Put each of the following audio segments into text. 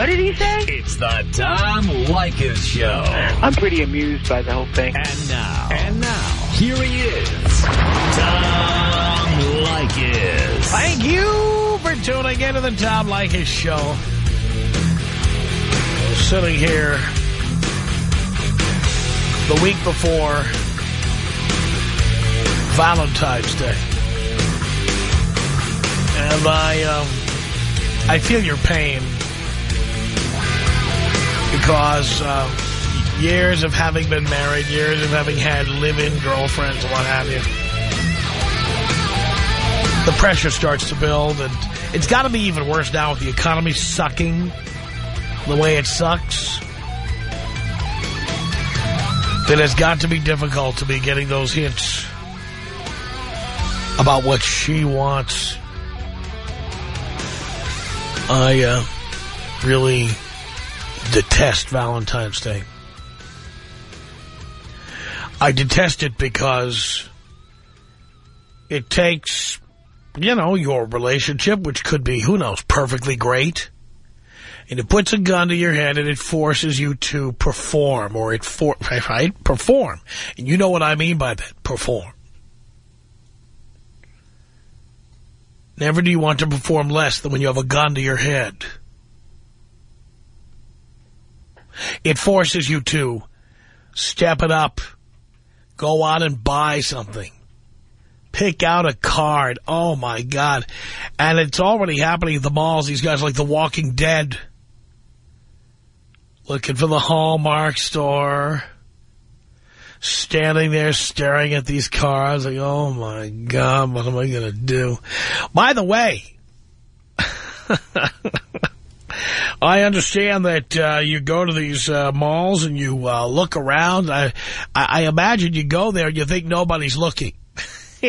What did he say? It's the Tom Leykis Show. I'm pretty amused by the whole thing. And now. And now. Here he is. Tom Leykis. Thank you for tuning in to the Tom Leykis Show. Sitting here the week before Valentine's Day. And I, um, I feel your pain because uh, years of having been married, years of having had live-in girlfriends and what have you, the pressure starts to build, and it's got to be even worse now with the economy sucking the way it sucks. Then it's got to be difficult to be getting those hints about what she wants. I uh, really detest Valentine's Day. I detest it because it takes, you know, your relationship, which could be, who knows, perfectly great, and it puts a gun to your head and it forces you to perform, or it, for right, perform. And you know what I mean by that, perform. Never do you want to perform less than when you have a gun to your head. It forces you to step it up, go out and buy something, pick out a card. Oh, my God. And it's already happening at the malls. These guys like The Walking Dead looking for the Hallmark store, standing there staring at these cars like, oh, my God, what am I going to do? By the way... I understand that uh, you go to these uh, malls and you uh, look around. I, I, imagine you go there and you think nobody's looking.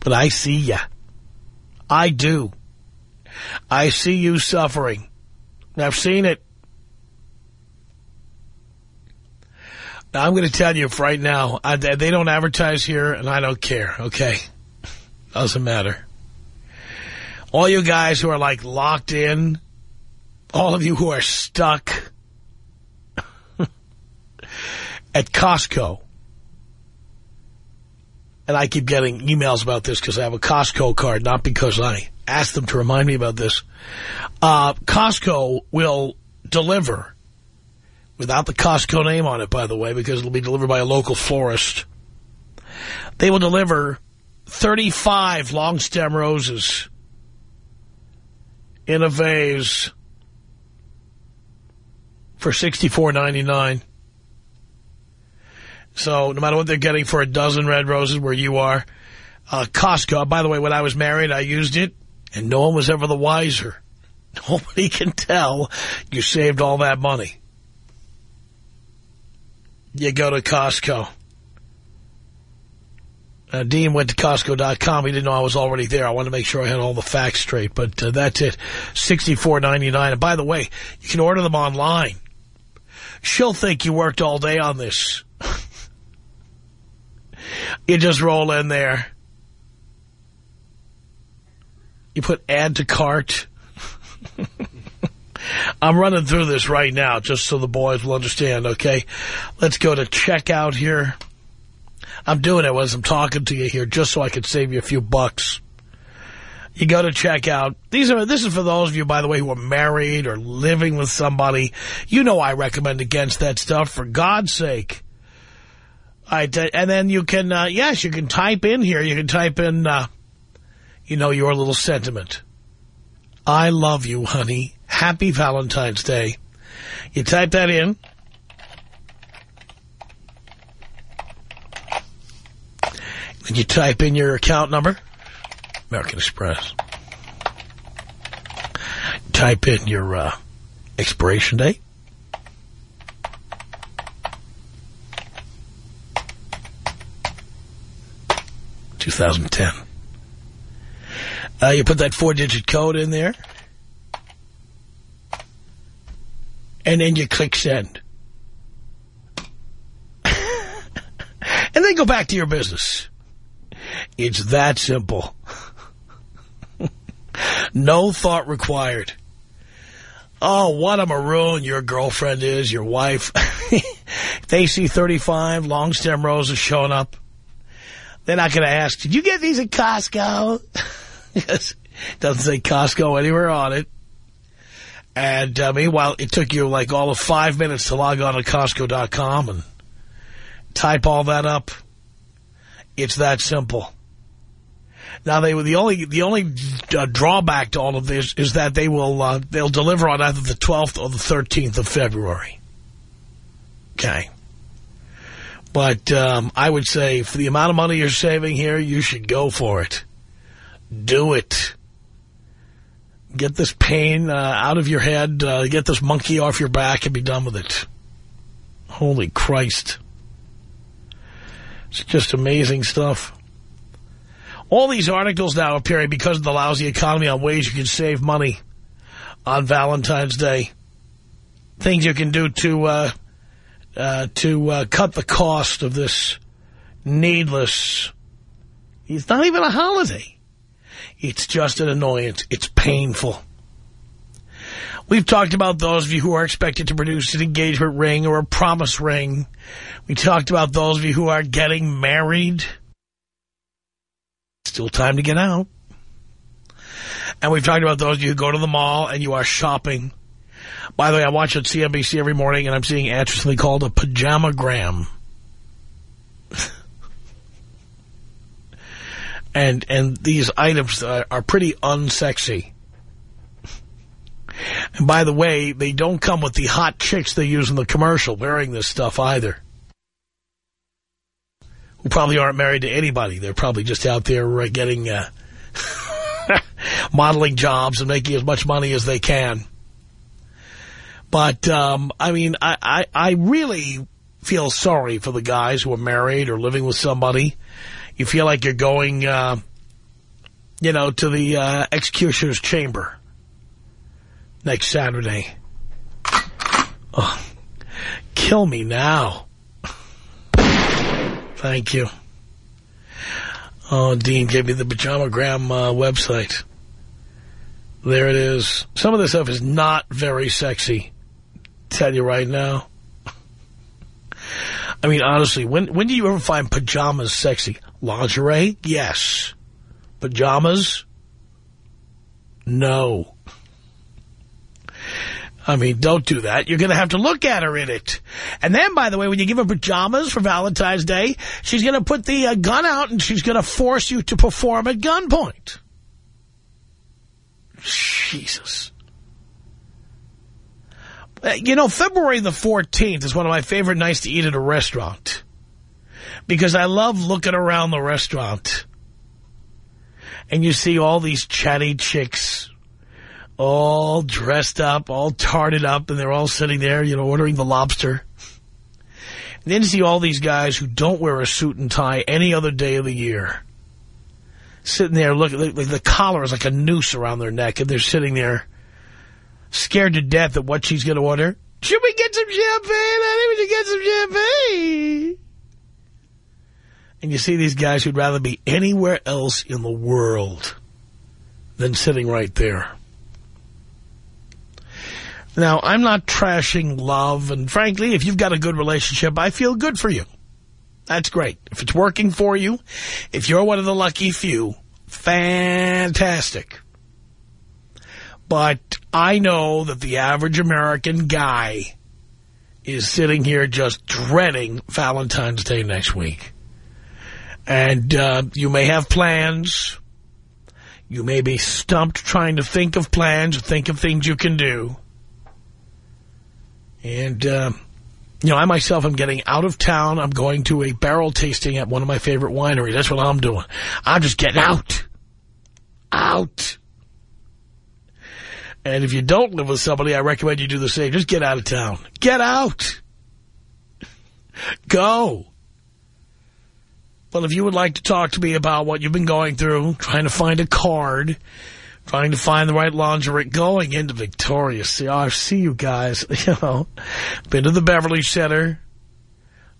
but I see you. I do. I see you suffering. I've seen it. Now, I'm going to tell you right now, I, they don't advertise here, and I don't care, okay? Doesn't matter. All you guys who are, like, locked in, all of you who are stuck at Costco, and I keep getting emails about this because I have a Costco card, not because I asked them to remind me about this. Uh, Costco will deliver, without the Costco name on it, by the way, because it'll be delivered by a local florist. They will deliver 35 long stem roses in a vase for $64.99. So no matter what they're getting for a dozen red roses where you are, uh, Costco, by the way, when I was married, I used it, and no one was ever the wiser. Nobody can tell you saved all that money. You go to Costco. Uh, Dean went to Costco.com. He didn't know I was already there. I wanted to make sure I had all the facts straight. But uh, that's it. $64.99. And by the way, you can order them online. She'll think you worked all day on this. you just roll in there. You put add to cart. I'm running through this right now just so the boys will understand, okay? Let's go to checkout here. I'm doing it as I'm talking to you here just so I can save you a few bucks. You go to checkout. These are This is for those of you, by the way, who are married or living with somebody. You know I recommend against that stuff, for God's sake. I and then you can, uh, yes, you can type in here. You can type in, uh, you know, your little sentiment. I love you, honey. Happy Valentine's Day. You type that in. And you type in your account number, American Express. Type in your uh, expiration date. Two thousand ten. Uh, you put that four-digit code in there. And then you click send. and then go back to your business. It's that simple. no thought required. Oh, what a maroon your girlfriend is, your wife. they see 35 long stem roses showing up. They're not going to ask, did you get these at Costco? it doesn't say Costco anywhere on it. And uh, meanwhile, it took you like all of five minutes to log on to Costco.com and type all that up. It's that simple. Now, they the only the only uh, drawback to all of this is that they will uh, they'll deliver on either the 12th or the 13th of February. Okay. But um, I would say for the amount of money you're saving here, you should go for it. Do it. Get this pain uh, out of your head. Uh, get this monkey off your back and be done with it. Holy Christ. It's just amazing stuff. All these articles now appearing because of the lousy economy on ways you can save money on Valentine's Day. Things you can do to uh, uh, to uh, cut the cost of this needless. It's not even a holiday. It's just an annoyance. It's painful. We've talked about those of you who are expected to produce an engagement ring or a promise ring. We talked about those of you who are getting married. Still time to get out. And we've talked about those of you who go to the mall and you are shopping. By the way, I watch it CNBC every morning and I'm seeing ads something called a pajamagram. and and these items are, are pretty unsexy. And by the way, they don't come with the hot chicks they use in the commercial wearing this stuff either. Who probably aren't married to anybody. They're probably just out there uh, getting uh, modeling jobs and making as much money as they can. But, um, I mean, I, I, I really feel sorry for the guys who are married or living with somebody. You feel like you're going, uh, you know, to the uh, executioner's chamber next Saturday. Oh, kill me now. Thank you. Oh, Dean gave me the Pajamagram uh, website. There it is. Some of this stuff is not very sexy. Tell you right now. I mean, honestly, when when do you ever find pajamas sexy? Lingerie? Yes. Pajamas? No. I mean, don't do that. You're going to have to look at her in it. And then, by the way, when you give her pajamas for Valentine's Day, she's going to put the uh, gun out and she's going to force you to perform at gunpoint. Jesus. Uh, you know, February the 14th is one of my favorite nights to eat at a restaurant. Because I love looking around the restaurant. And you see all these chatty chicks all dressed up, all tarted up, and they're all sitting there, you know, ordering the lobster. And then you see all these guys who don't wear a suit and tie any other day of the year. Sitting there, looking, like the collar is like a noose around their neck, and they're sitting there scared to death at what she's going to order. Should we get some champagne? Would you get some champagne? And you see these guys who'd rather be anywhere else in the world than sitting right there. Now, I'm not trashing love, and frankly, if you've got a good relationship, I feel good for you. That's great. If it's working for you, if you're one of the lucky few, fantastic. But I know that the average American guy is sitting here just dreading Valentine's Day next week. And uh, you may have plans. You may be stumped trying to think of plans, think of things you can do. And, uh, you know, I myself am getting out of town. I'm going to a barrel tasting at one of my favorite wineries. That's what I'm doing. I'm just getting out. Out. And if you don't live with somebody, I recommend you do the same. Just get out of town. Get out. Go. Well, if you would like to talk to me about what you've been going through, trying to find a card, trying to find the right lingerie, going into Victoria's. See, I see you guys, you know, been to the Beverly Center.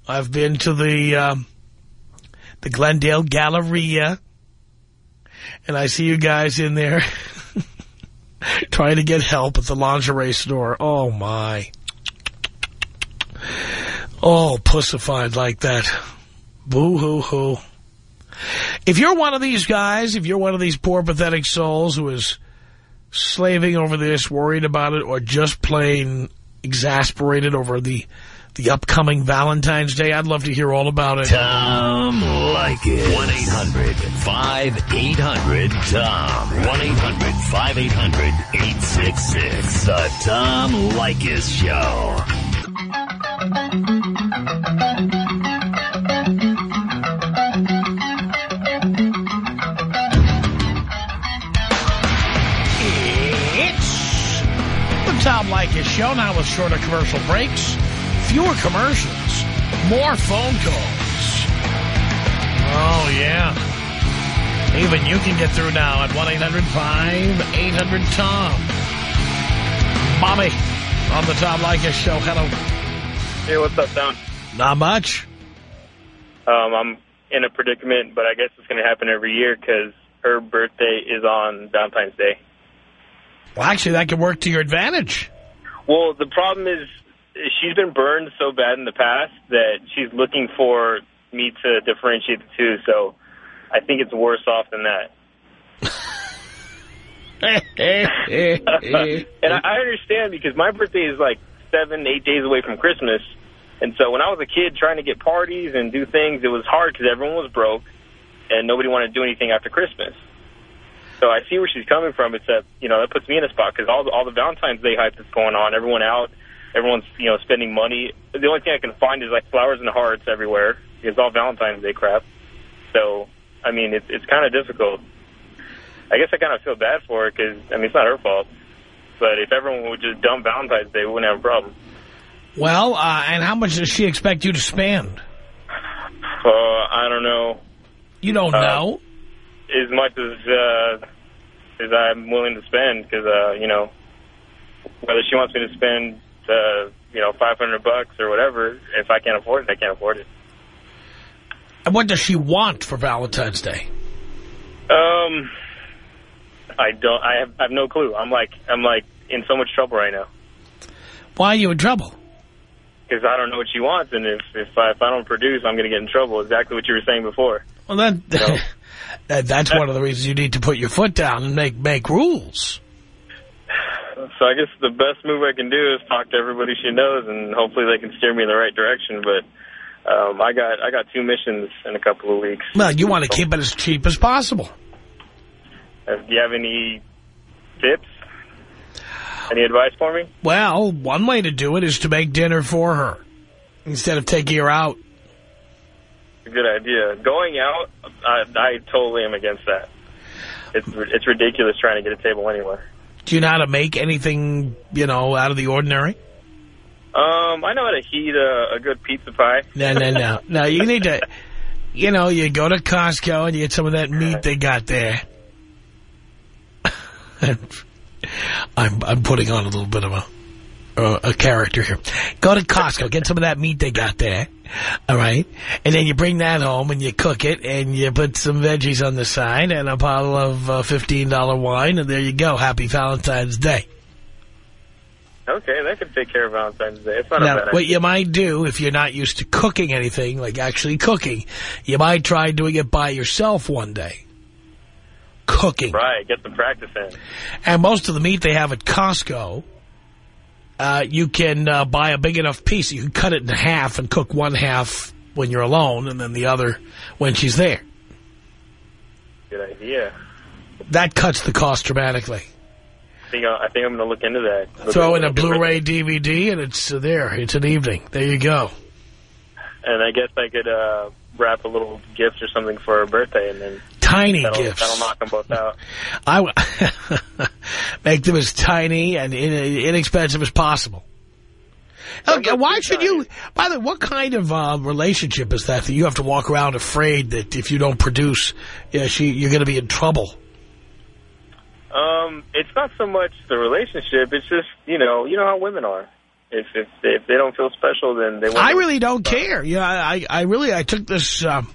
I've been to the, um, the Glendale Galleria. And I see you guys in there trying to get help at the lingerie store. Oh, my. Oh, pussified like that. Boo-hoo-hoo. If you're one of these guys, if you're one of these poor, pathetic souls who is slaving over this, worried about it, or just plain exasperated over the the upcoming Valentine's Day, I'd love to hear all about it. Tom Leykis. 1-800-5800-TOM. 1-800-5800-866. The Tom Leykis Show. Tom Leykis Show, now with shorter commercial breaks, fewer commercials, more phone calls. Oh, yeah. Even you can get through now at 1-800-5800-TOM. Bobby on the Tom Leykis Show. Hello. Hey, what's up, Tom? Not much. Um, I'm in a predicament, but I guess it's going to happen every year because her birthday is on Valentine's Day. Well, actually, that could work to your advantage. Well, the problem is she's been burned so bad in the past that she's looking for me to differentiate the two, so I think it's worse off than that. and I, I understand because my birthday is like seven, eight days away from Christmas. And so when I was a kid trying to get parties and do things, it was hard because everyone was broke and nobody wanted to do anything after Christmas. So I see where she's coming from, except, you know, that puts me in a spot because all the, all the Valentine's Day hype that's going on, everyone out, everyone's, you know, spending money. The only thing I can find is, like, flowers and hearts everywhere. It's all Valentine's Day crap. So, I mean, it's, it's kind of difficult. I guess I kind of feel bad for her because, I mean, it's not her fault. But if everyone would just dump Valentine's Day, we wouldn't have a problem. Well, uh, and how much does she expect you to spend? Uh, I don't know. You don't Uh, know? As much as uh, as I'm willing to spend, because uh, you know, whether she wants me to spend uh, you know 500 bucks or whatever, if I can't afford it, I can't afford it. And what does she want for Valentine's Day? Um, I don't. I have, I have no clue. I'm like I'm like in so much trouble right now Why are you in trouble? because I don't know what she wants, and if if I, if I don't produce, I'm going to get in trouble. Exactly what you were saying before. Well, then, that's one of the reasons you need to put your foot down and make make rules. So I guess the best move I can do is talk to everybody she knows, and hopefully they can steer me in the right direction. But um, I got I got two missions in a couple of weeks. Well, you want to keep it as cheap as possible. Uh, do you have any tips? Any advice for me? Well, one way to do it is to make dinner for her instead of taking her out. A good idea. Going out, I, I totally am against that. It's it's ridiculous trying to get a table anywhere. Do you know how to make anything, you know, out of the ordinary? Um, I know how to heat a, a good pizza pie. No, no, no. No, you need to, you know, you go to Costco and you get some of that meat they got there. I'm I'm putting on a little bit of a uh, a character here. Go to Costco, get some of that meat they got there, all right? And then you bring that home and you cook it and you put some veggies on the side and a bottle of uh, $15 wine and there you go. Happy Valentine's Day. Okay, that could take care of Valentine's Day. It's not a Now, bad what idea. you might do, if you're not used to cooking anything, like actually cooking, you might try doing it by yourself one day. Cooking. Right, get some practice in. And most of the meat they have at Costco, uh, you can uh, buy a big enough piece. You can cut it in half and cook one half when you're alone and then the other when she's there. Good idea. That cuts the cost dramatically. I think, I, I think I'm going to look into that. Look Throw in a. Blu-ray DVD and it's uh, there. It's an evening. There you go. And I guess I could uh, wrap a little gift or something for her birthday, and then Tiny that'll, gifts. that'll knock them both out. I w make them as tiny and in inexpensive as possible. Okay, why should too you? By the way, what kind of uh, relationship is that that you have to walk around afraid that if you don't produce, yeah, she you're going to be in trouble? Um, it's not so much the relationship. It's just you know, you know how women are. If if if they don't feel special, then they. won't I really don't care. You know, I I really I took this um,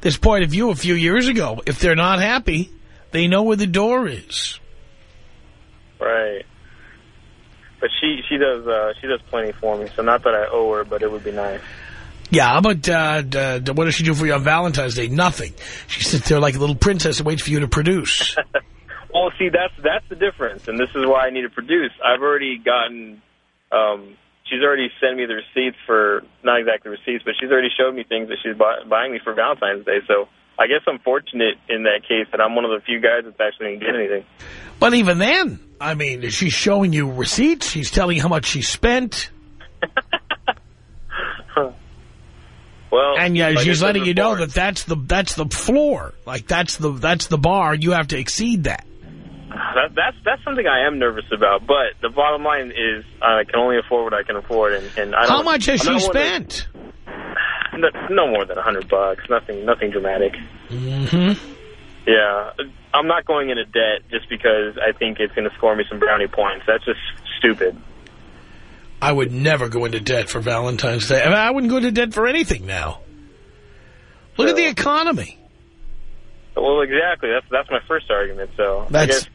this point of view a few years ago. If they're not happy, they know where the door is. Right. But she she does uh, she does plenty for me. So not that I owe her, but it would be nice. Yeah, but uh, uh, what does she do for you on Valentine's Day? Nothing. She sits there like a little princess and waits for you to produce. well, see, that's that's the difference, and this is why I need to produce. I've already gotten. Um, she's already sent me the receipts for not exactly receipts, but she's already showed me things that she's buy, buying me for Valentine's Day. So I guess I'm fortunate in that case that I'm one of the few guys that's actually going to get anything. But even then, I mean, she's showing you receipts. She's telling you how much she spent. well, and yeah, like she's letting you know that that's the that's the floor. Like that's the that's the bar. You have to exceed that. That, that's that's something I am nervous about. But the bottom line is I can only afford what I can afford, and, and I don't. How much has she one to- spent? No, no more than a hundred bucks. Nothing, nothing dramatic. Mm-hmm. Yeah, I'm not going into debt just because I think it's going to score me some brownie points. That's just stupid. I would never go into debt for Valentine's Day. I, mean, I wouldn't go into debt for anything now. Look at the economy. Well, exactly. That's that's my first argument. So I That's guess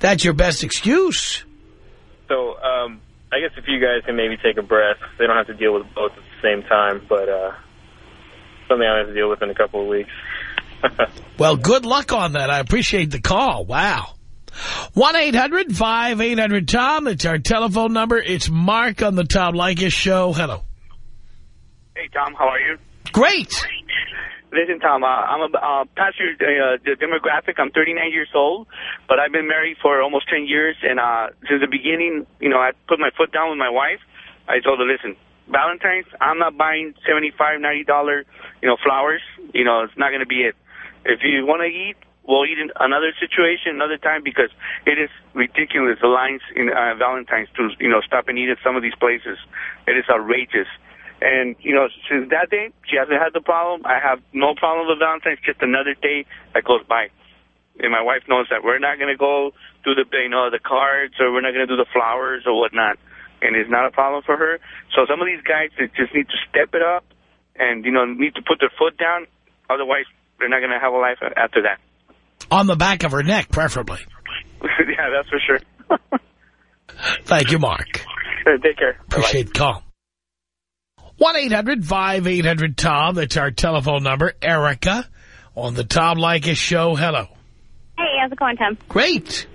that's your best excuse. so. Um, I guess if you guys can maybe take a breath, they don't have to deal with both at the same time. But uh, something I have to deal with in a couple of weeks. Well, good luck on that. I appreciate the call. Wow. 1-800-5800-TOM. It's our telephone number. It's Mark on the Tom Leykis Show. Hello. Hey, Tom, how are you? Great. Listen, Tom, uh, I'm a uh, past your uh, demographic. I'm 39 years old, but I've been married for almost 10 years, and uh, since the beginning, you know, I put my foot down with my wife. I told her, listen, Valentine's, I'm not buying 75 $90, you know, flowers. You know, it's not going to be it. If you want to eat, we'll eat in another situation, another time, because it is ridiculous, the lines in uh, Valentine's to, you know, stop and eat at some of these places. It is outrageous. And, you know, since that day, she hasn't had the problem. I have no problem with Valentine's, just another day that goes by. And my wife knows that we're not going to go do the, you know, the cards or we're not going to do the flowers or whatnot. And it's not a problem for her. So some of these guys just need to step it up and, you know, need to put their foot down. Otherwise, they're not going to have a life after that. On the back of her neck, preferably. yeah, that's for sure. Thank you, Mark. Take care. Appreciate the call. 1-800-5800-TOM. That's our telephone number. Erica on the Tom Leykis Show. Hello. Hey, how's it going, Tom? Great.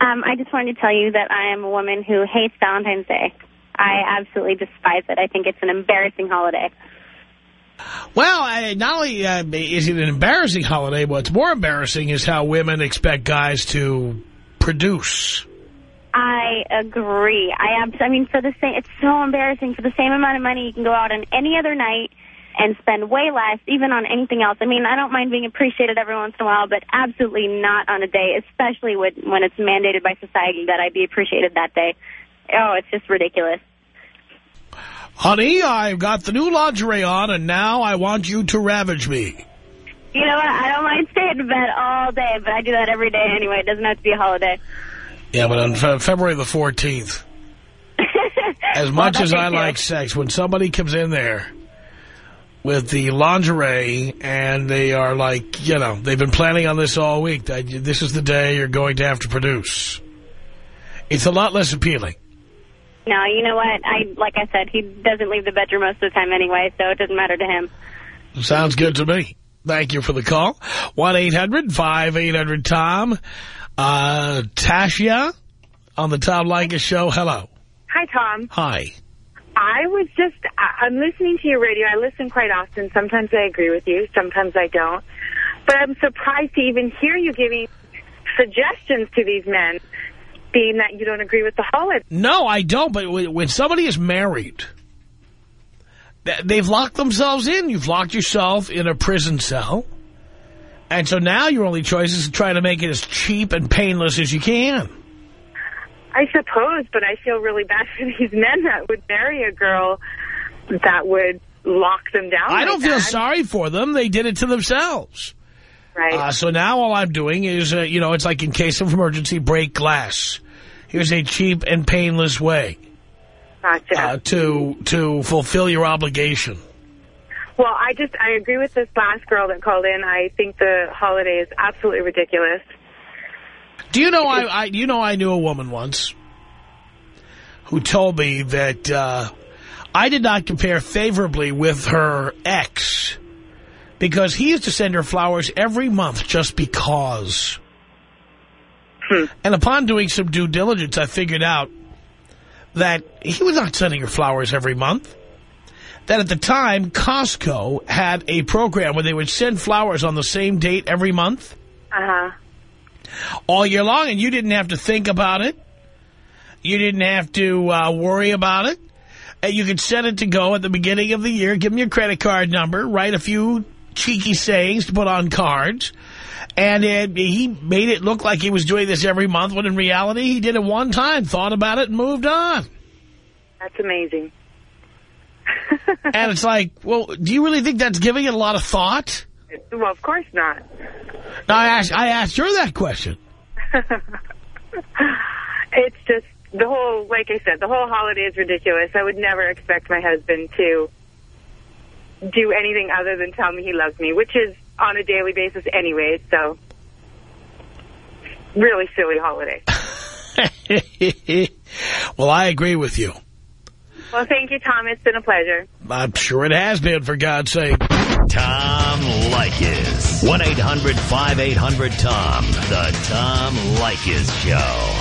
Um, I just wanted to tell you that I am a woman who hates Valentine's Day. I absolutely despise it. I think it's an embarrassing holiday. Well, I, not only uh, is it an embarrassing holiday, what's more embarrassing is how women expect guys to produce. I agree. I I mean, for the same, it's so embarrassing. For the same amount of money, you can go out on any other night and spend way less, even on anything else. I mean, I don't mind being appreciated every once in a while, but absolutely not on a day, especially when, when it's mandated by society that I be appreciated that day. Oh, it's just ridiculous. Honey, I've got the new lingerie on, and now I want you to ravage me. You know what? I don't mind staying in bed all day, but I do that every day anyway. It doesn't have to be a holiday. Yeah, but on Fe February the 14th, as much Well, as I it, like sex, when somebody comes in there with the lingerie and they are like, you know, they've been planning on this all week, that this is the day you're going to have to produce. It's a lot less appealing. No, you know what? I like I said, he doesn't leave the bedroom most of the time anyway, so it doesn't matter to him. Sounds good to me. Thank you for the call. 1-800-5800-TOM. Uh, Tasha on the Tom Leykis Show. Hello. Hi, Tom. Hi. I was just, I'm listening to your radio. I listen quite often. Sometimes I agree with you. Sometimes I don't. But I'm surprised to even hear you giving suggestions to these men, being that you don't agree with the holiday. No, I don't. But when somebody is married, they've locked themselves in. You've locked yourself in a prison cell. And so now your only choice is to try to make it as cheap and painless as you can. I suppose, but I feel really bad for these men that would marry a girl that would lock them down. I like don't feel that. sorry for them. They did it to themselves. Right. Uh, so now all I'm doing is, uh, you know, it's like in case of emergency, break glass. Here's a cheap and painless way gotcha. uh, to to fulfill your obligation. Well, I just, I agree with this last girl that called in. I think the holiday is absolutely ridiculous. Do you know I, I you know I knew a woman once who told me that uh, I did not compare favorably with her ex because he used to send her flowers every month just because. And upon doing some due diligence, I figured out that he was not sending her flowers every month. That at the time, Costco had a program where they would send flowers on the same date every month Uh-huh. all year long, and you didn't have to think about it. You didn't have to uh, worry about it. And you could set it to go at the beginning of the year, give them your credit card number, write a few cheeky sayings to put on cards, and it, he made it look like he was doing this every month, when in reality he did it one time, thought about it, and moved on. That's amazing. And it's like, well, do you really think that's giving it a lot of thought? well, of course not. I asked, I asked her that question. It's just the whole, like I said, the whole holiday is ridiculous. I would never expect my husband to do anything other than tell me he loves me, which is on a daily basis anyway. So, really silly holiday. well, I agree with you. Well, thank you, Tom. It's been a pleasure. I'm sure it has been, for God's sake. Tom Leykis. 1-800-5800-TOM. The Tom Leykis Show.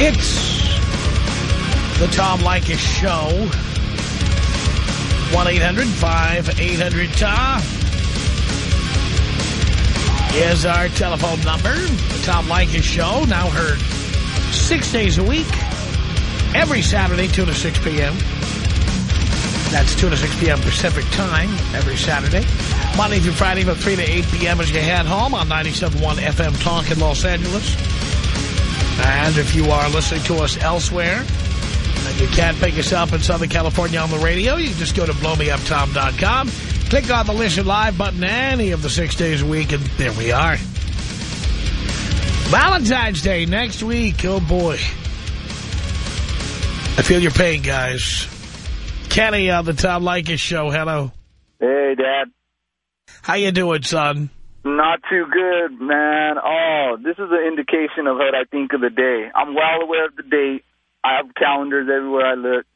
It's the Tom Leykis Show. 1-800-5800-TOM is our telephone number. The Tom Leykis Show, now heard six days a week, every Saturday, 2 to 6 p.m. That's 2 to 6 p.m. Pacific time every Saturday. Monday through Friday from 3 to 8 p.m. as you head home on 97.1 FM Talk in Los Angeles. And if you are listening to us elsewhere, and you can't pick us up in Southern California on the radio, you just go to blowmeuptom.com, click on the Listen Live button any of the six days a week, and there we are. Valentine's Day next week. Oh, boy. I feel your pain, guys. Kenny on the Tom Leykis Show. Hello. Hey, Dad. How you doing, son? Not too good, man. Oh, this is an indication of what I think of the day. I'm well aware of the date. I have calendars everywhere I look.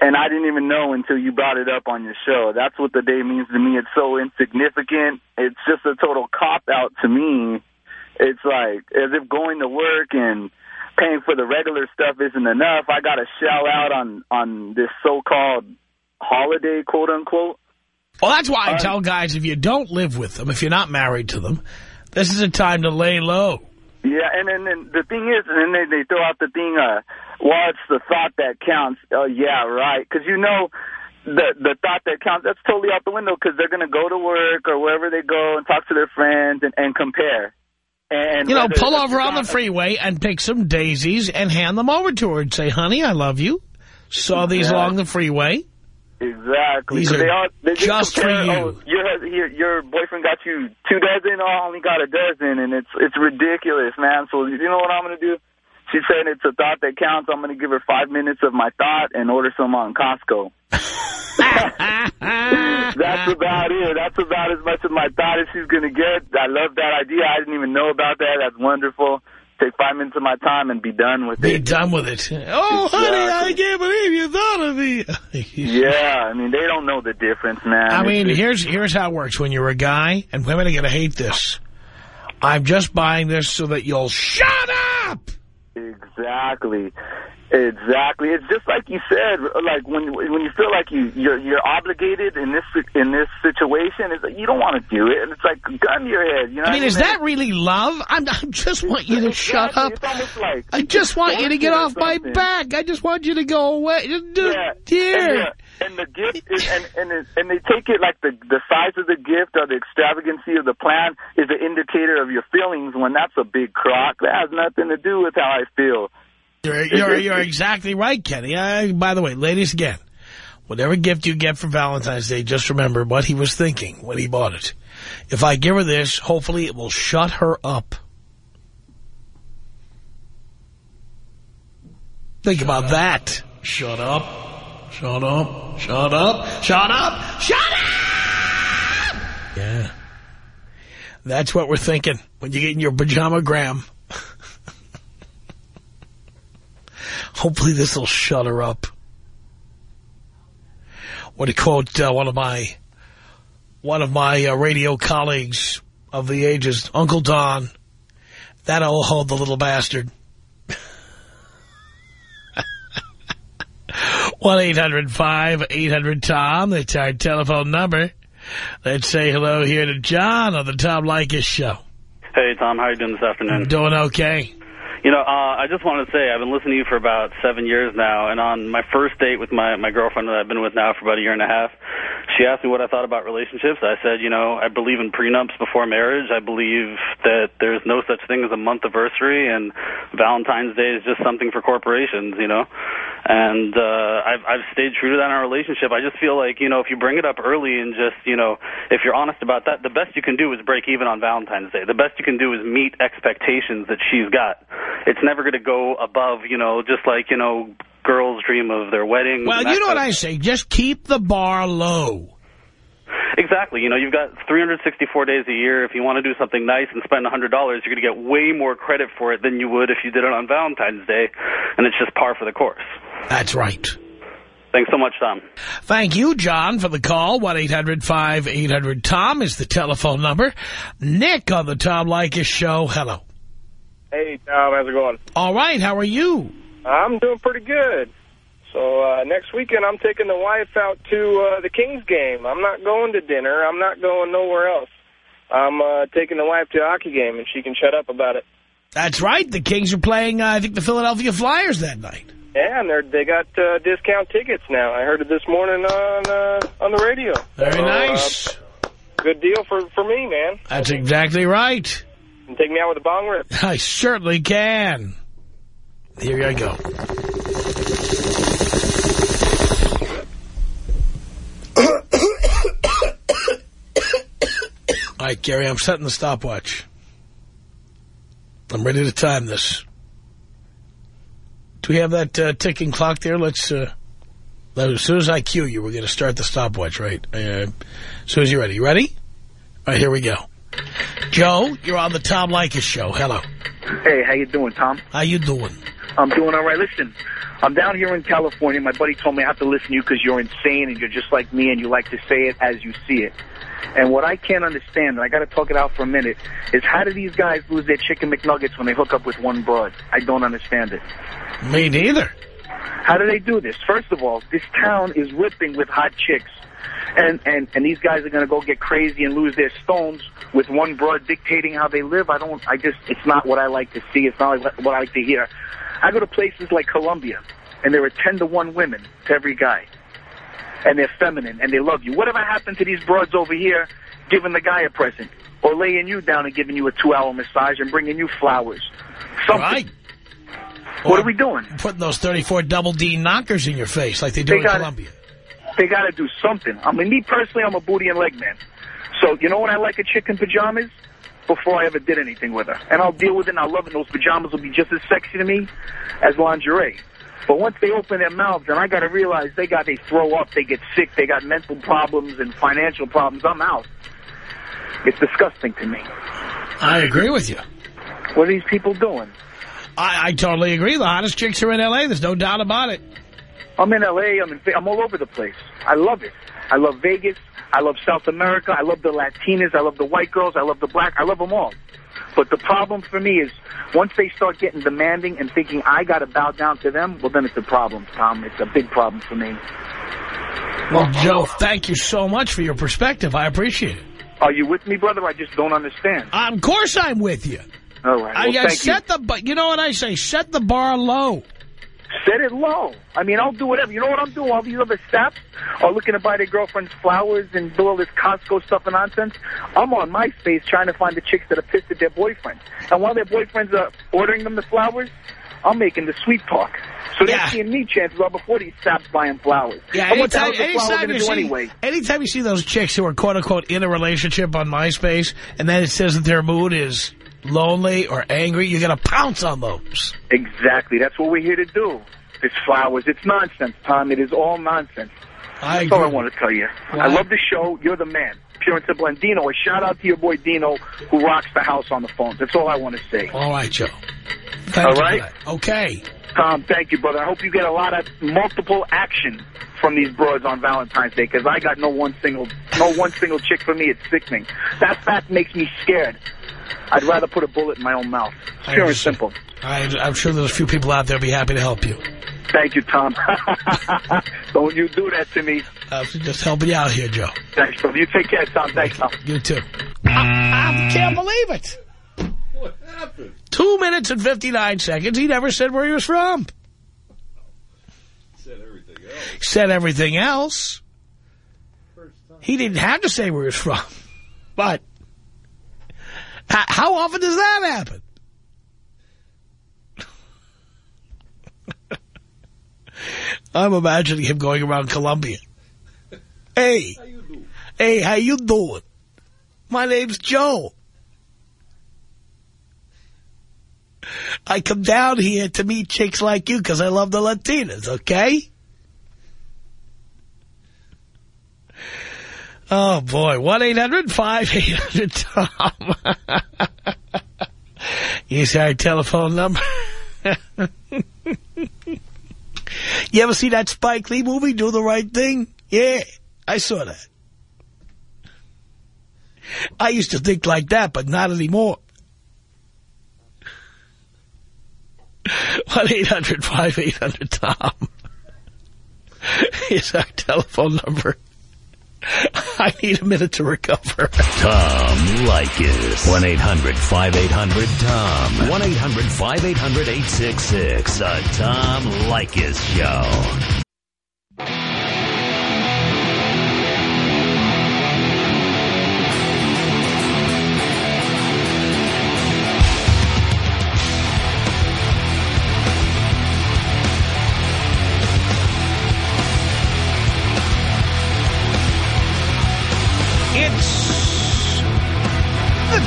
And I didn't even know until you brought it up on your show. That's what the day means to me. It's so insignificant. It's just a total cop-out to me. It's like as if going to work and paying for the regular stuff isn't enough. I got to shell out on, on this so-called holiday, quote-unquote. Well, that's why I Uh, tell guys if you don't live with them, if you're not married to them, this is a time to lay low. Yeah, and then and the thing is, and then they, they throw out the thing, uh, well, it's the thought that counts. Oh, yeah, right. Because you know, the the thought that counts, that's totally out the window because they're going to go to work or wherever they go and talk to their friends and, and compare. And You know, pull over on the freeway and pick some daisies and hand them over to her and say, honey, I love you. Saw these Yeah. along the freeway. Exactly. These are they all, they just for oh, you. Oh, your, your your boyfriend got you two dozen. Oh, I only got a dozen, and it's it's ridiculous, man. So you know what I'm gonna do? She's saying it's a thought that counts. I'm gonna give her five minutes of my thought and order some on Costco. That's about it. That's about as much of my thought as she's gonna get. I love that idea. I didn't even know about that. That's wonderful. Take five minutes of my time and be done with Be it. Be done with it. Oh, honey, I can't believe you thought of me. Yeah, I mean they don't know the difference, man. I mean, it's- here's here's how it works. When you're a guy, and women are going to hate this, I'm just buying this so that you'll shut up. Exactly. Exactly. It's just like you said. Like when when you feel like you you're you're obligated in this in this situation, it's like you don't want to do it, and it's like gun to your head. You know. I mean, is that really love? I'm, I just want you to shut up. Like I just want you to get off my back. I just want you to go away. Yeah. dear. And, the, and the gift is, and and it, and they take it like the the size of the gift or the extravagancy of the plan is an indicator of your feelings. When that's a big crock, that has nothing to do with how I feel. You're, you're, you're exactly right, Kenny. I, by the way, ladies, again, whatever gift you get for Valentine's Day, just remember what he was thinking when he bought it. If I give her this, hopefully it will shut her up. Think about that. Shut up. Shut up. Shut up. Shut up. Shut up! Yeah. That's what we're thinking when you get in your pajama gram. Hopefully this will shut her up. What to quote uh, one of my one of my uh, radio colleagues of the ages, Uncle Don. That'll hold the little bastard. 1-800-5800-TOM. That's our telephone number. Let's say hello here to John on the Tom Leykis show. Hey, Tom. How are you doing this afternoon? I'm Doing okay. You know, uh, I just wanted to say I've been listening to you for about seven years now, and on my first date with my, my girlfriend that I've been with now for about a year and a half, she asked me what I thought about relationships. I said, you know, I believe in prenups before marriage. I believe that there's no such thing as a month anniversary, and Valentine's Day is just something for corporations, you know. And uh, I've, I've stayed true to that in our relationship. I just feel like, you know, if you bring it up early and just, you know, if you're honest about that, the best you can do is break even on Valentine's Day. The best you can do is meet expectations that she's got. It's never going to go above, you know, just like, you know, girls dream of their wedding. Well, you know what I say. Just keep the bar low. Exactly. You know, you've got 364 days a year. If you want to do something nice and spend $100, you're going to get way more credit for it than you would if you did it on Valentine's Day, and it's just par for the course. That's right. Thanks so much, Tom. Thank you, John, for the call. 1-800-5800-TOM is the telephone number. Nick on the Tom Leykis show. Hello. Hey, Tom. How's it going? All right. How are you? I'm doing pretty good. So uh, next weekend, I'm taking the wife out to uh, the Kings game. I'm not going to dinner. I'm not going nowhere else. I'm uh, taking the wife to a hockey game, and she can shut up about it. That's right. The Kings are playing, uh, I think, the Philadelphia Flyers that night. Yeah, and they're, they got uh, discount tickets now. I heard it this morning on uh, on the radio. Very So, uh, nice. good deal for, for me, man. That's exactly right. And take me out with a bong rip. I certainly can. Here I go. All right, Gary, I'm setting the stopwatch. I'm ready to time this. Do we have that uh, ticking clock there? Let's, uh, as soon as I cue you, we're going to start the stopwatch, right? Uh, as soon as you're ready. You ready? All right, here we go. Joe, you're on the Tom Leykis show. Hello. Hey, how you doing, Tom? How you doing? I'm doing all right. Listen, I'm down here in California. My buddy told me I have to listen to you because you're insane and you're just like me and you like to say it as you see it. And what I can't understand, and I got to talk it out for a minute, is how do these guys lose their chicken McNuggets when they hook up with one broad? I don't understand it. Me neither. How do they do this? First of all, this town is ripping with hot chicks. And, and, and these guys are going to go get crazy and lose their stones with one broad dictating how they live. I don't, I just, it's not what I like to see. It's not what I like to hear. I go to places like Colombia, and there are 10 to 1 women to every guy. And they're feminine, and they love you. Whatever happened to these broads over here giving the guy a present? Or laying you down and giving you a two-hour massage and bringing you flowers? Something. Right. What are we doing? Putting those 34 double D knockers in your face like they do They in it. They got to do something. I mean, me personally, I'm a booty and leg man. So, you know what I like a chick in pajamas? Before I ever did anything with her. And I'll deal with it and I'll love it. Those pajamas will be just as sexy to me as lingerie. But once they open their mouths, and I got to realize they got, they throw up, they get sick, they got mental problems and financial problems, I'm out. It's disgusting to me. I agree with you. What are these people doing? I, I totally agree. The hottest chicks are in L.A. There's no doubt about it. I'm in L.A. I'm in, I'm all over the place. I love it. I love Vegas. I love South America. I love the Latinas. I love the white girls. I love the black. I love them all. But the problem for me is once they start getting demanding and thinking I got to bow down to them, well, then it's a problem, Tom. It's a big problem for me. Well, Joe, thank you so much for your perspective. I appreciate it. Are you with me, brother? I just don't understand. Of course I'm with you. All right. I, Well, I thank set the, but you know what I say? Set the bar low. Set it low. I mean, I'll do whatever. You know what I'm doing? All these other saps are looking to buy their girlfriends flowers and do all this Costco stuff and nonsense. I'm on MySpace trying to find the chicks that are pissed at their boyfriends. And while their boyfriends are ordering them the flowers, I'm making the sweet talk. So they're Yeah. seeing me chances are before these saps buying flowers. Yeah, and what the hell anytime, is the flower anytime, going you to do see, anyway? anytime you see those chicks who are quote-unquote in a relationship on MySpace, and then it says that their mood is lonely or angry, you're going to pounce on those. Exactly. That's what we're here to do. It's flowers. It's nonsense, Tom. It is all nonsense. I That's all I want to tell you. Well, I love the show. You're the man. Pure and simple. And Dino, a shout out to your boy Dino, who rocks the house on the phone. That's all I want to say. All right, Joe. Thank All you right? Okay. Tom, thank you, brother. I hope you get a lot of multiple action from these broads on Valentine's Day because I got no one single, no one single chick for me. It's sickening. That fact makes me scared. I'd rather put a bullet in my own mouth. I Pure and simple. I, I'm sure there's a few people out there who'll be happy to help you. Thank you, Tom. Don't you do that to me. Uh, just helping you out here, Joe. Thanks, brother. You take care, Tom. Thanks, Tom. You too. I, I can't believe it. What happened? Two minutes and 59 seconds. He never said where he was from. Said everything else. He said everything else. He didn't have to say where he was from. But h- how often does that happen? I'm imagining him going around Colombia. Hey, How hey, how you doing? My name's Joe. I come down here to meet chicks like you because I love the Latinas, okay? Oh, boy. 1-800-5800-TOM. Use our telephone number. you ever see that Spike Lee movie, Do the Right Thing? Yeah, I saw that. I used to think like that, but not anymore. 1-800-5800-TOM is our telephone number. I need a minute to recover. Tom Leykis. 1-800-5800-TOM. 1-800-5800-866. The Tom Leykis Show.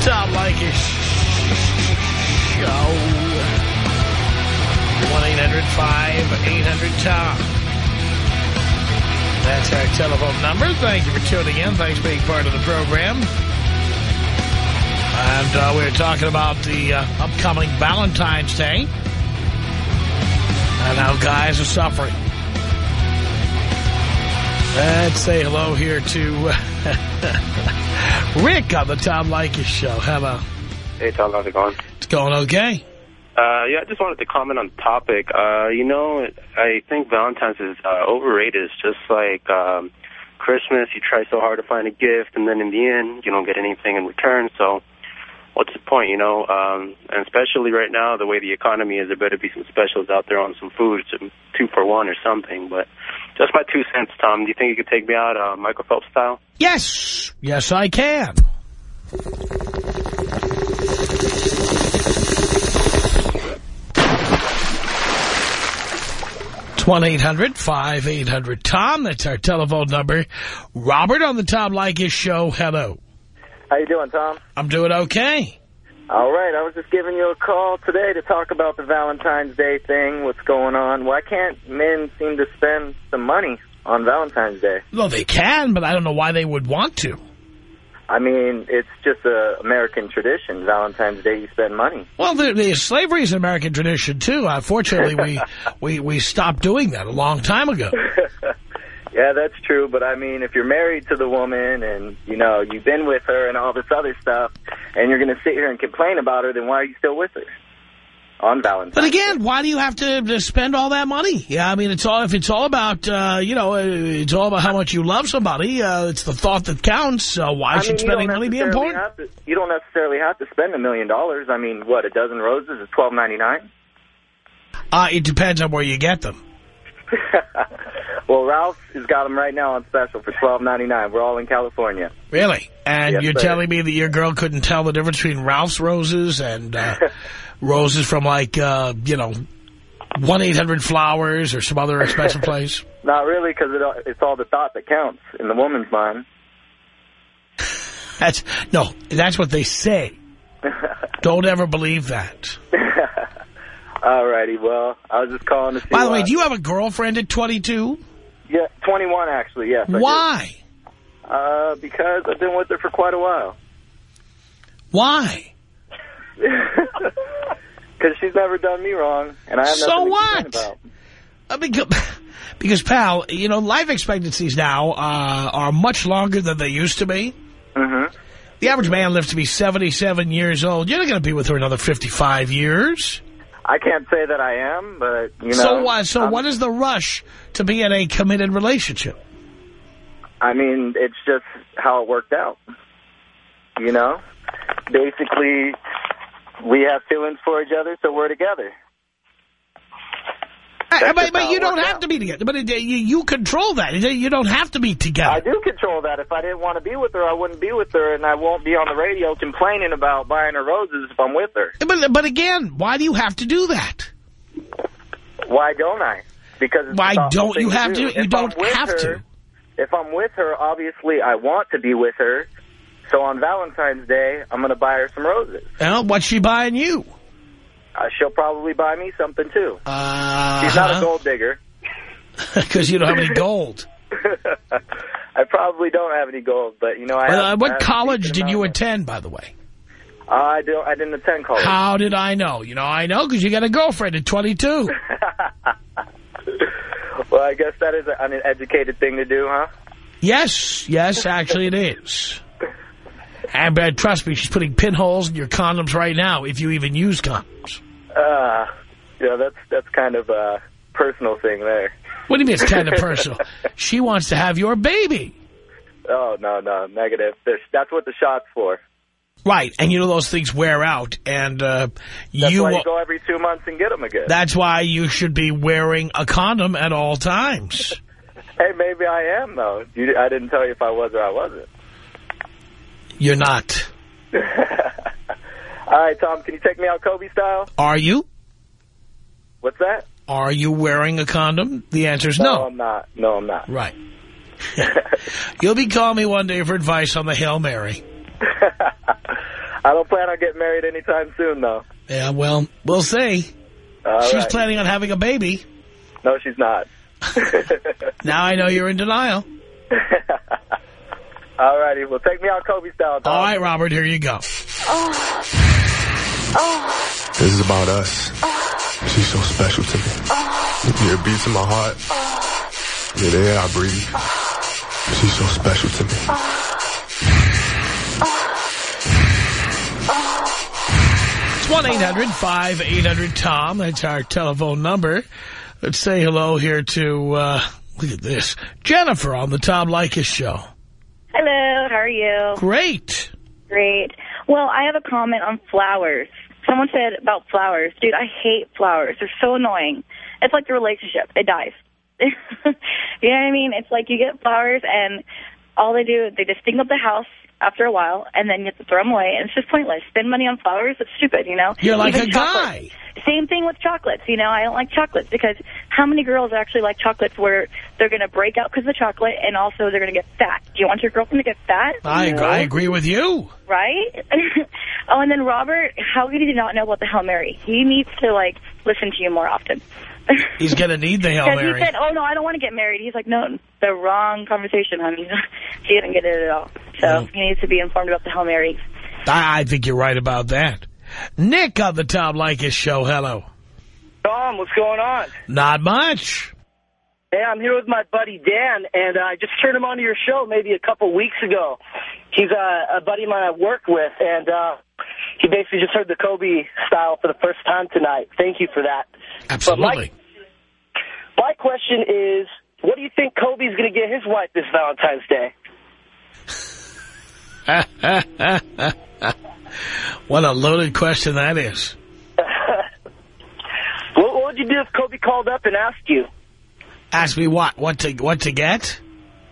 Tom Leykis Show. 1-800-5800-TOM. That's our telephone number. Thank you for tuning in. Thanks for being part of the program. And uh, we're talking about the uh, upcoming Valentine's Day and how guys are suffering. Let's say hello here to Rick on the Tom Leykis Show. Hello. Hey, Tom, how's it going? It's going okay. Uh, yeah, I just wanted to comment on the topic. Uh, you know, I think Valentine's is uh, overrated. It's just like um, Christmas. You try so hard to find a gift, and then in the end, you don't get anything in return. So what's the point, you know? Um, and especially right now, the way the economy is, there better be some specials out there on some food, some two for one or something. But just my two cents, Tom. Do you think you could take me out uh, Michael Phelps style? Yes. Yes, I can. It's 1-800-5800-TOM. That's our telephone number. Robert on the Tom Leykis Show. Hello. How you doing, Tom? I'm doing okay. All right, I was just giving you a call today to talk about the Valentine's Day thing, what's going on. Why can't men seem to spend some money on Valentine's Day? Well, they can, but I don't know why they would want to. I mean, it's just a American tradition. Valentine's Day, you spend money. Well, the, the slavery is an American tradition, too. Uh, Unfortunately, we, we, we stopped doing that a long time ago. Yeah, that's true, but I mean, if you're married to the woman and, you know, you've been with her and all this other stuff, and you're going to sit here and complain about her, then why are you still with her on Valentine's But again, why do you have to, spend all that money? Yeah, I mean, it's all if it's all about, uh, you know, uh, it's all about how much you love somebody. Uh, it's the thought that counts. So why I mean, should spending money be important? to- you don't necessarily have to spend a million dollars. I mean, what, a dozen roses is twelve ninety nine? Uh, it depends on where you get them. Well, Ralph's has got them right now on special for twelve ninety nine. We're all in California. Really? And Yes, you're sir. telling me that your girl couldn't tell the difference between Ralph's roses and uh, roses from, like, uh, you know, 1-800-Flowers or some other expensive place? Not really, because it, it's all the thought that counts in the woman's mind. That's No, that's what they say. Don't ever believe that. All righty. Well, I was just calling to see. By the way, do you have a girlfriend at 22? Yeah, 21 actually. Yes. Why? Uh, because I've been with her for quite a while. Why? Because she's never done me wrong, and I have So nothing to what? complain about. Uh, because, because, pal, you know, life expectancies now uh, are much longer than they used to be. Mm-hmm. The average man lives to be 77 years old. You're not going to be with her another 55 years. I can't say that I am, but you know. so what? So what is the rush to be in a committed relationship? I mean, it's just how it worked out. You know, basically, we have feelings for each other, so we're together. Uh, but but you don't have to be together. But it, you, you control that. You don't have to be together. I do control that. If I didn't want to be with her, I wouldn't be with her, and I won't be on the radio complaining about buying her roses if I'm with her. But, but again, why do you have to do that? Why don't I? Because Why don't you have do. to? You If don't have her, to. If I'm with her, obviously I want to be with her. So on Valentine's Day, I'm going to buy her some roses. Well, what's she buying you? Uh, she'll probably buy me something, too. Uh, She's not a gold digger. Because you don't have any gold. I probably don't have any gold, but, you know, I Well, have, uh, I what have college did you attend, by the way? Uh, I, don't, I didn't attend college. How did I know? You know, I know because you got a girlfriend at 22. Well, I guess that is an uneducated thing to do, huh? yes, yes, actually it is. And but trust me, she's putting pinholes in your condoms right now, if you even use condoms. Uh, yeah, that's that's kind of a personal thing there. What do you mean it's kind of personal? She wants to have your baby. Oh, no, no, negative. There's, that's what the shot's for. Right, and you know those things wear out, and uh, That's you. why you go every two months and get them again. That's why you should be wearing a condom at all times. hey, maybe I am, though. You, I didn't tell you if I was or I wasn't. You're not. All right, Tom, can you take me out Kobe style? Are you? What's that? Are you wearing a condom? The answer is No, no. I'm not. No, I'm not. Right. You'll be calling me one day for advice on the Hail Mary. I don't plan on getting married anytime soon, though. Yeah, well, we'll see. All She's right. planning on having a baby. No, she's not. Now I know you're in denial. All righty. Well, take me out Kobe style, Tom. All right, Robert, here you go. This is about us. She's so special to me. Yeah, it beats in my heart. Yeah, the air I breathe. She's so special to me. It's 1-800-5800-TOM. That's our telephone number. Let's say hello here to, uh, look at this, Jennifer on the Tom Leykis Show. Hello, how are you? Great. Great. Well, I have a comment on flowers. Someone said about flowers. Dude, I hate flowers. They're so annoying. It's like the relationship. It dies. you know what I mean? It's like you get flowers and all they do, they just stink up the house after a while and then you have to throw them away and it's just pointless. Spend money on flowers, it's stupid, you know? You're like Even a chocolates. guy. Same thing with chocolates. You know, I don't like chocolates because how many girls actually like chocolates where they're going to break out because of the chocolate and also they're going to get fat? Do you want your girlfriend to get fat? I, No. I agree with you. Right? oh, and then Robert, how could he not know about the Hail Mary? He needs to, like, listen to you more often. He's going to need the Hail Because Mary. he said, oh, no, I don't want to get married. He's like, no, the wrong conversation, honey. he didn't get it at all. So oh. he needs to be informed about the Hail Mary. I, I think you're right about that. Nick on the Tom Leykis Show. Hello. Tom, what's going on? Not much. Hey, I'm here with my buddy Dan, and uh, I just turned him onto your show maybe a couple weeks ago. He's uh, a buddy of mine I work with, and uh, he basically just heard the Kobe style for the first time tonight. Thank you for that. Absolutely. My, my question is, what do you think Kobe's going to get his wife this Valentine's Day? what a loaded question that is. Would you do if Kobe called up and asked you? Ask me what? What to what to get?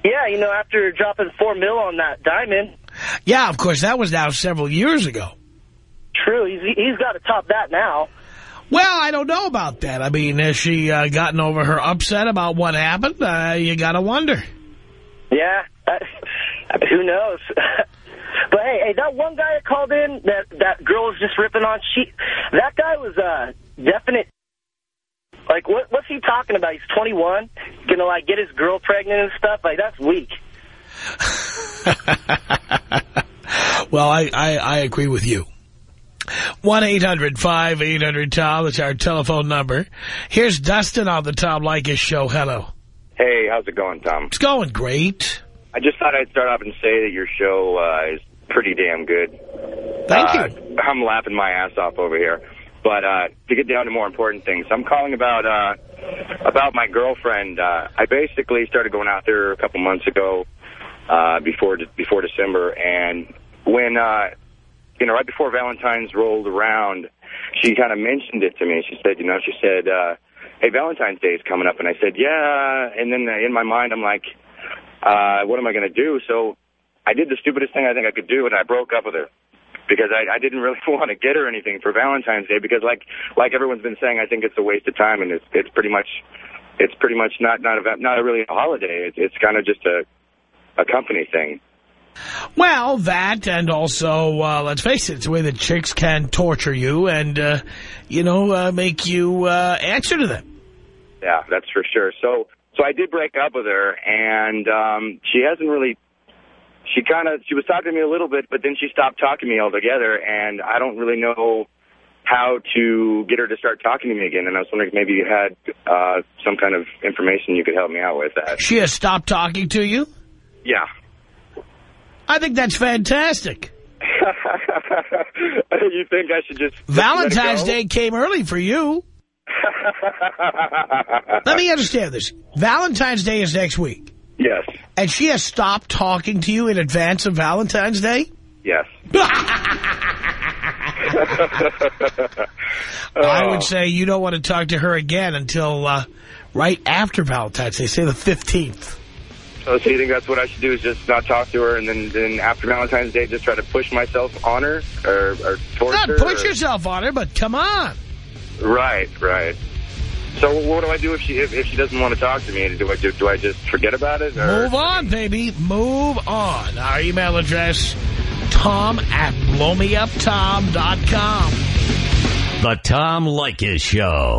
Yeah, you know, after dropping four mil on that diamond. Yeah, of course, that was now several years ago. True, he's he's got to top that now. Well, I don't know about that. I mean, has she uh, gotten over her upset about what happened? Uh, you got to wonder. Yeah, that, who knows? but hey, hey, that one guy that called in, that that girl was just ripping on. She, that guy was a definite Like, what, what's he talking about? He's 21, gonna like get his girl pregnant and stuff. Like, that's weak. Well, I, I, I agree with you. 1-800-5800-TOM. That's our telephone number. Here's Dustin on the Tom Leykis show. Hello. Hey, how's it going, Tom? It's going great. I just thought I'd start off and say that your show uh, is pretty damn good. Thank uh, you. I'm laughing my ass off over here. But uh, to get down to more important things, I'm calling about uh, about my girlfriend. Uh, I basically started going out there a couple months ago uh, before before December, and when uh, you know right before Valentine's rolled around, she kind of mentioned it to me. She said, you know, she said, uh, "Hey, Valentine's Day is coming up," and I said, "Yeah." And then uh, in my mind, I'm like, uh, "What am I going to do?" So I did the stupidest thing I think I could do, and I broke up with her because I, I didn't really want to get her anything for Valentine's Day because, like like everyone's been saying, I think it's a waste of time, and it's it's pretty much it's pretty much not not a not a really a holiday. It's, it's kind of just a a company thing. Well, that and also, uh, let's face it, it's the way that chicks can torture you and, uh, you know, uh, make you uh, answer to them. Yeah, that's for sure. So so I did break up with her, and um, she hasn't really. She kind of she was talking to me a little bit, but then she stopped talking to me altogether, and I don't really know how to get her to start talking to me again. And I was wondering if maybe you had uh, some kind of information you could help me out with that. She has stopped talking to you? Yeah. I think that's fantastic. you think I should just Valentine's let it go? Day came early for you. Let me understand this. Valentine's Day is next week. Yes. And she has stopped talking to you in advance of Valentine's Day? Yes. I would say you don't want to talk to her again until uh, right after Valentine's Day, say the 15th. So, so you think that's what I should do is just not talk to her and then, then after Valentine's Day just try to push myself on her or, or towards Not her? put or- yourself on her, but come on. Right, right. So what do I do if she if, if she doesn't want to talk to me? Do I do, do I just forget about it? Or? Move on, baby. Move on. Our email address, tom at blowmeuptom.com. The Tom Leykis Show.